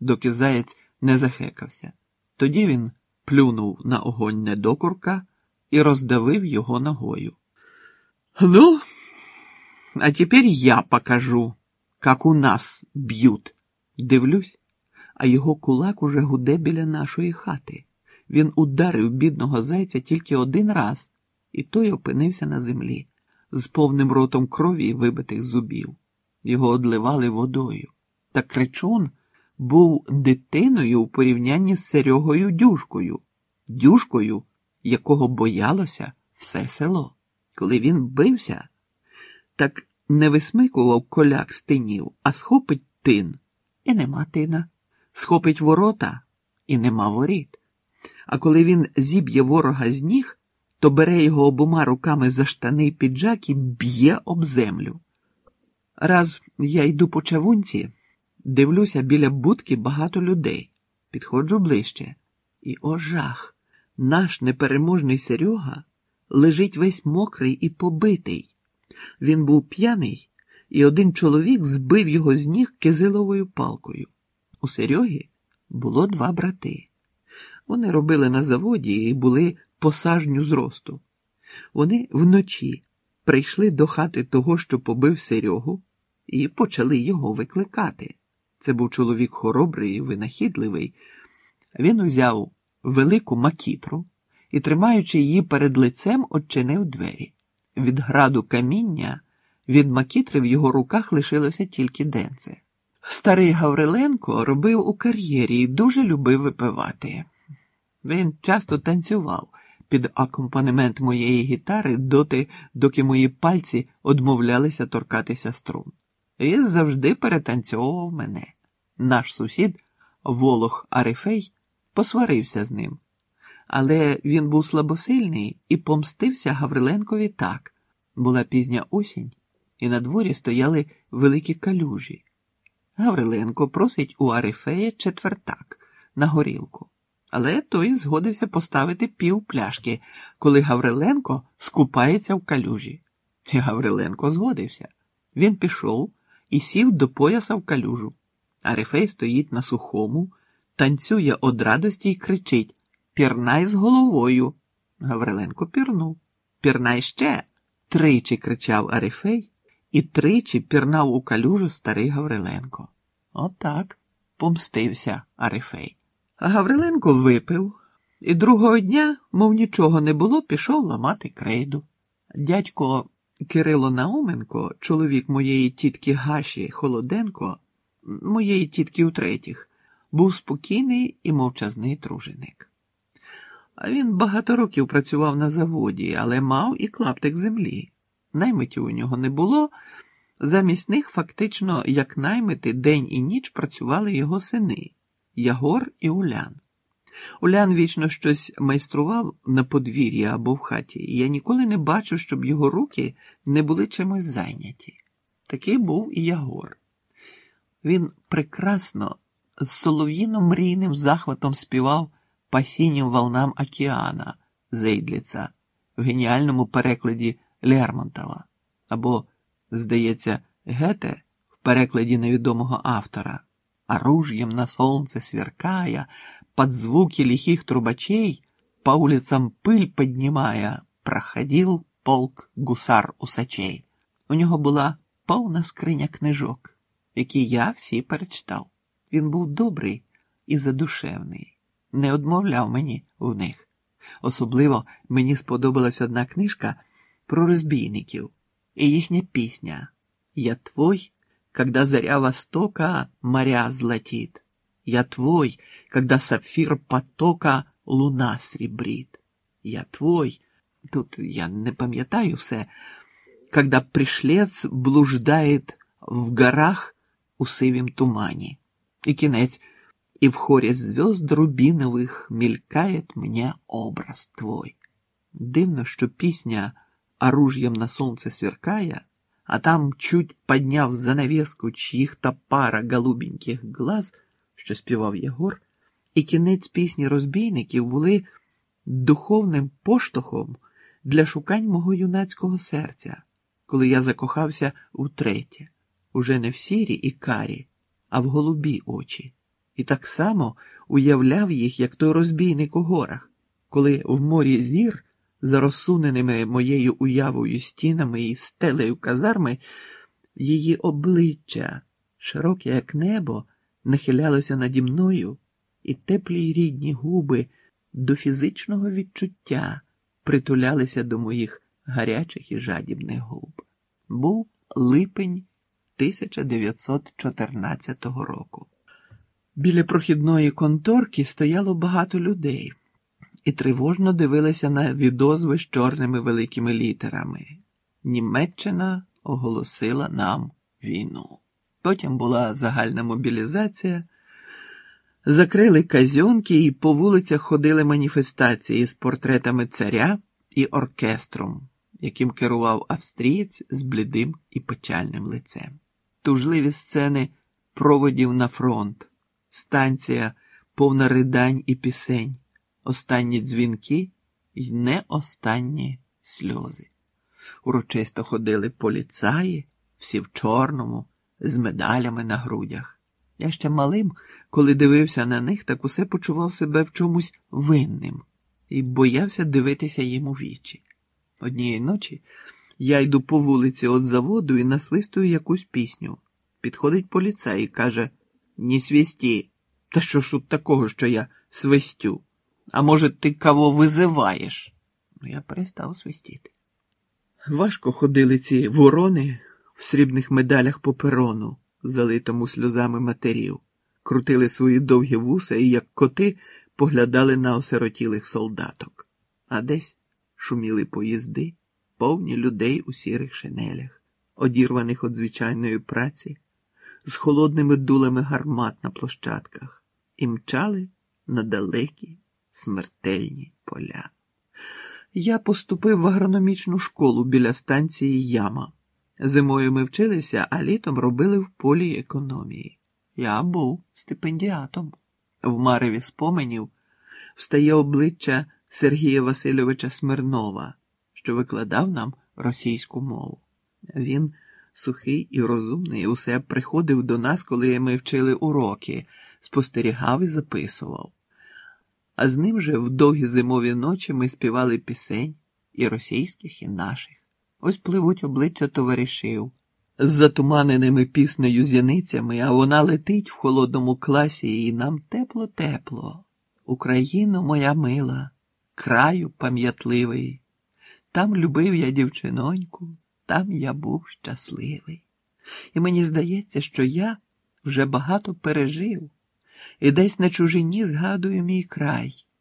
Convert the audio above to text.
доки заєць не захекався. Тоді він плюнув на огонь недокурка і роздавив його ногою. Ну, а тепер я покажу, як у нас б'ють. Дивлюсь, а його кулак уже гуде біля нашої хати. Він ударив бідного зайця тільки один раз, і той опинився на землі з повним ротом крові і вибитих зубів. Його одливали водою. Та кричун був дитиною у порівнянні з Серегою дюшкою, дюшкою, якого боялося все село. Коли він бився, так не висмикував коляк з тинів, а схопить тин, і нема тина, схопить ворота, і нема воріт. А коли він зіб'є ворога з ніг, то бере його обома руками за штани піджак і б'є об землю. Раз я йду по чавунці, дивлюся біля будки багато людей, підходжу ближче, і о жах! Наш непереможний Серега лежить весь мокрий і побитий. Він був п'яний, і один чоловік збив його з ніг кизиловою палкою. У Серьоги було два брати. Вони робили на заводі і були посажню зросту. Вони вночі прийшли до хати того, що побив Серегу, і почали його викликати. Це був чоловік хоробрий і винахідливий. Він узяв велику макітру і, тримаючи її перед лицем, odчинив двері. Від граду каміння від макітри в його руках лишилося тільки денце. Старий Гавриленко робив у кар'єрі і дуже любив випивати. Він часто танцював під акомпанемент моєї гітари доти, доки мої пальці одмовлялися торкатися струн. І завжди перетанцьовував мене. Наш сусід, Волох Арифей, посварився з ним. Але він був слабосильний і помстився Гавриленкові так. Була пізня осінь, і на дворі стояли великі калюжі. Гавриленко просить у Арифея четвертак на горілку, але той згодився поставити пів пляшки, коли Гавриленко скупається в калюжі. І Гавриленко згодився. Він пішов і сів до пояса в калюжу. Арифей стоїть на сухому, танцює од радості й кричить Пірнай з головою. Гавриленко пірнув. Пірнай ще. Тричі кричав Арифей і тричі пірнав у калюжу старий Гавриленко. Отак помстився Арифей. А Гавриленко випив і другого дня, мов нічого не було, пішов ламати крейду. Дядько Кирило Науменко, чоловік моєї тітки Гаші Холоденко, моєї тітки утретіх, був спокійний і мовчазний труженик. Він багато років працював на заводі, але мав і клаптик землі. Наймитів у нього не було. Замість них фактично, як наймити, день і ніч працювали його сини Ягор і Улян. Улян вічно щось майстрував на подвір'ї або в хаті, і я ніколи не бачив, щоб його руки не були чимось зайняті. Такий був і Ягор. Він прекрасно з солов'їно мрійним захватом співав по синім волнам океана Зейдліца в геніальному перекладі Лермонтова або, здається, Гете в перекладі невідомого автора. Оружием на солнце сверкая, под звуки лихих трубачей, по улицам пыль поднимая, проходил полк гусар усачей. У нього була повна скриня книжок, які я всі перечитав. Він був добрий і задушевний, не одмовляв мені в них. Особливо мені сподобалась одна книжка про розбійників і їхня пісня Я твой, когда заря востока моря златит. Я твой, когда сапфир потока луна сребрит. Я твой, тут я не пам'ятаю все, когда пришлец блуждает в горах у сивім тумані. І кінець, и в хоре звезд рубиновых мелькает мне образ твой. Дивно, що пісня оружием на солнце сверкая, а там, чуть подняв занавеску чьих-то пара голубеньких глаз, що співав Єгор, і кінець пісні розбійників були духовним поштовхом для шукань мого юнацького серця, коли я закохався втретє, уже не в сірі і карі, а в голубі очі. і так само уявляв їх, як той розбійник у горах, коли в морі зір, за розсуненими моєю уявою стінами і стелею казарми, її обличчя, широке, як небо, нахилялося наді мною, і теплі рідні губи до фізичного відчуття притулялися до моїх гарячих і жадібних губ. Був липень 1914 року. Біля прохідної конторки стояло багато людей і тривожно дивилися на відозви з чорними великими літерами. Німеччина оголосила нам війну. Потім була загальна мобілізація, закрили казьонки і по вулицях ходили маніфестації з портретами царя і оркестром, яким керував австрієць з блідим і печальним лицем. Тужливі сцени проводів на фронт, станція повна ридань і пісень, останні дзвінки і не останні сльози. Урочисто ходили поліцаї, всі в чорному, з медалями на грудях. Я ще малим, коли дивився на них, так усе почував себе в чомусь винним і боявся дивитися їм у вічі. Однієї ночі я йду по вулиці від заводу і насвистую якусь пісню. Підходить поліцай і каже: Ні свісті. Та що ж тут такого, що я свистю? А може, ти кого визиваєш? Ну, я перестав свистіти. Важко ходили ці ворони в срібних медалях по перону, залитому сльозами матерів, крутили свої довгі вуса і, як коти, поглядали на осиротілих солдаток, а десь шуміли поїзди, повні людей у сірих шинелях, одірваних від звичайної праці, з холодними дулами гармат на площадках, і мчали на далекі смертельні поля. Я поступив в агрономічну школу біля станції Яма. Зимою ми вчилися, а літом робили в полі економії. Я був стипендіатом. В мареві споменів встає обличчя Сергія Васильовича Смирнова, що викладав нам російську мову. Він сухий і розумний, усе приходив до нас, коли ми вчили уроки, спостерігав і записував. А з ним же в довгі зимові ночі ми співали пісень і російських, і наших. Ось пливуть обличчя товаришів з затуманеними піснею зяницями, а вона летить в холодному класі, і нам тепло-тепло. Україно, моя мила, краю пам'ятливий. Там любив я дівчиноньку, там я був щасливий. І мені здається, що я вже багато пережив і десь на чужині згадую мій край.